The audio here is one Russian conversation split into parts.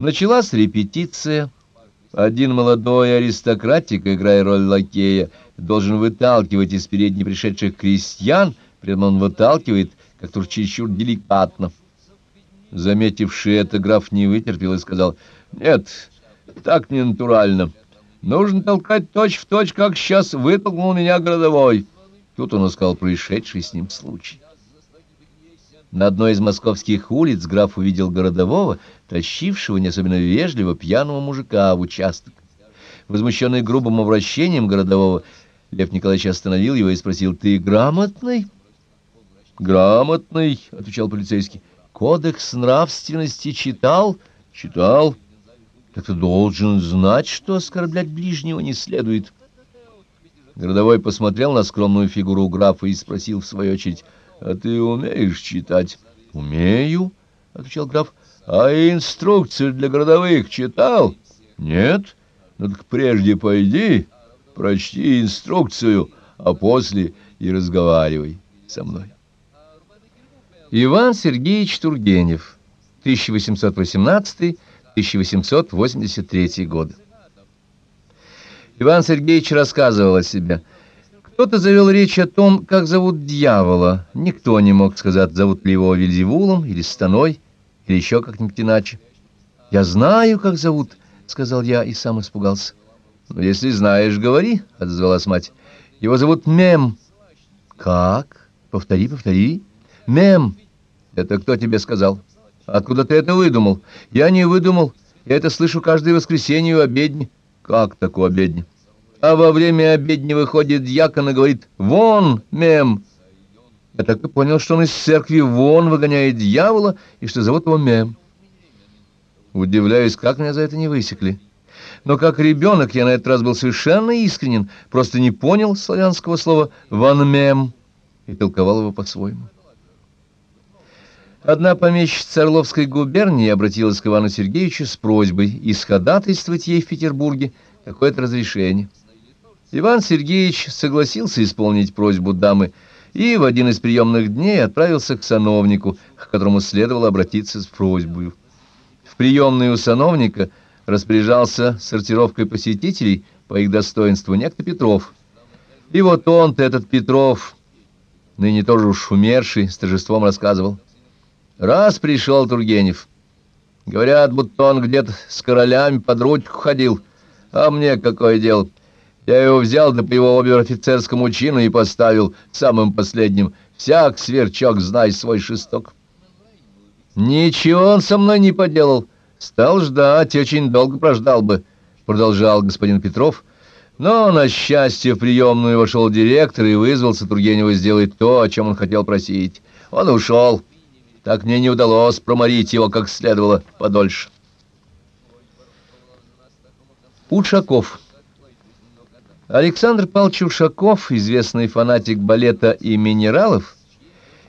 Началась репетиция. Один молодой аристократик, играя роль лакея, должен выталкивать из передней пришедших крестьян, прямо он выталкивает, как-то чересчур деликатно. Заметивший это, граф не вытерпел и сказал, «Нет, так не натурально. Нужно толкать точь-в-точь, точь, как сейчас вытолкнул меня городовой». Тут он искал происшедший с ним случай. На одной из московских улиц граф увидел городового, тащившего не особенно вежливо пьяного мужика в участок. Возмущенный грубым обращением городового, Лев Николаевич остановил его и спросил, «Ты грамотный?» «Грамотный», — отвечал полицейский. «Кодекс нравственности читал?» «Читал». «Так ты должен знать, что оскорблять ближнего не следует». Городовой посмотрел на скромную фигуру графа и спросил в свою очередь, а ты умеешь читать? — Умею, — отвечал граф. — А инструкцию для городовых читал? — Нет. Ну так прежде пойди, прочти инструкцию, а после и разговаривай со мной. Иван Сергеевич Тургенев, 1818-1883 годы. Иван Сергеевич рассказывал о себе – кто-то завел речь о том, как зовут дьявола. Никто не мог сказать, зовут ли его Вильзевулом или Станой, или еще как-нибудь иначе. «Я знаю, как зовут», — сказал я и сам испугался. «Ну, если знаешь, говори», — отозвалась мать. «Его зовут Мем». «Как? Повтори, повтори». «Мем». «Это кто тебе сказал?» «Откуда ты это выдумал?» «Я не выдумал. Я это слышу каждое воскресенье у обедни». «Как так у обедни?» А во время обедни выходит дьякон и говорит «Вон, мем!» Я так и понял, что он из церкви вон выгоняет дьявола, и что зовут его мем. Удивляюсь, как меня за это не высекли. Но как ребенок я на этот раз был совершенно искренен, просто не понял славянского слова «ван мем» и толковал его по-своему. Одна помещица Орловской губернии обратилась к Ивану Сергеевичу с просьбой исходатайствовать ей в Петербурге какое-то разрешение. Иван Сергеевич согласился исполнить просьбу дамы и в один из приемных дней отправился к сановнику, к которому следовало обратиться с просьбой. В приемной у сановника распоряжался сортировкой посетителей по их достоинству некто Петров. И вот он-то, этот Петров, ныне тоже уж умерший, с торжеством рассказывал. Раз пришел Тургенев. Говорят, будто он где-то с королями под ручку ходил. А мне какое дело? Я его взял да по его обер-офицерскому чину и поставил самым последним. Всяк сверчок, знай свой шесток. Ничего он со мной не поделал. Стал ждать, очень долго прождал бы, продолжал господин Петров. Но, на счастье, в приемную вошел директор и вызвался Тургенева сделать то, о чем он хотел просить. Он ушел. Так мне не удалось проморить его как следовало подольше. Ушаков Александр Павлович Ушаков, известный фанатик балета и минералов,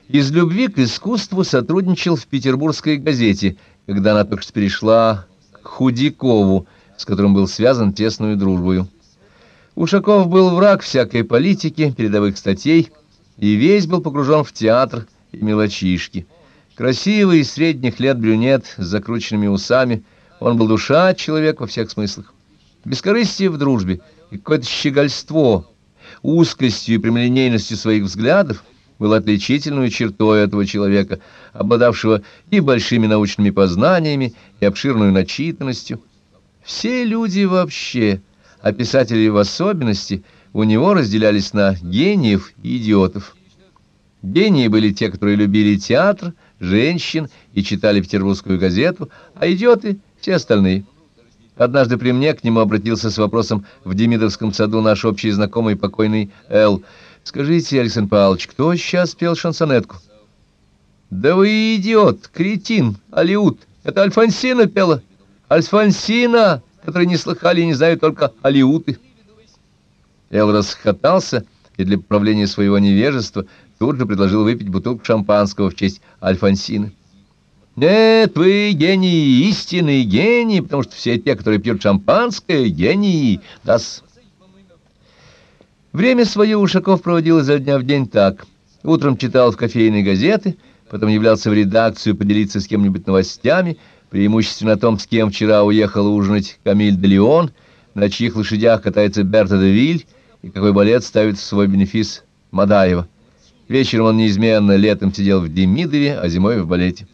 из любви к искусству сотрудничал в петербургской газете, когда она только что перешла к Худякову, с которым был связан тесную дружбою. Ушаков был враг всякой политики, передовых статей, и весь был погружен в театр и мелочишки. Красивый, средних лет брюнет с закрученными усами, он был душа человек во всех смыслах. Бескорыстие в дружбе — и какое-то щегольство, узкостью и прямолинейностью своих взглядов было отличительной чертой этого человека, обладавшего и большими научными познаниями, и обширной начитанностью. Все люди вообще, а писатели в особенности, у него разделялись на гениев и идиотов. Гении были те, которые любили театр, женщин и читали петербургскую газету, а идиоты — все остальные. Однажды при мне к нему обратился с вопросом в Демидовском саду наш общий знакомый покойный Эл. «Скажите, Александр Павлович, кто сейчас пел шансонетку?» «Да вы идиот, кретин, Алиут! Это Альфонсина пела! Альфонсина, которые не слыхали и не знают только Алиуты!» Эл расхотался и для поправления своего невежества тут же предложил выпить бутылку шампанского в честь Альфонсины. Нет, вы гений, истинный гений, потому что все те, которые пьют шампанское, гении, дас. Время свое Ушаков проводил изо дня в день так. Утром читал в кофейной газеты, потом являлся в редакцию поделиться с кем-нибудь новостями, преимущественно о том, с кем вчера уехал ужинать Камиль де Леон, на чьих лошадях катается Берта де Виль и какой балет ставит в свой бенефис Мадаева. Вечером он неизменно летом сидел в Демидове, а зимой в балете.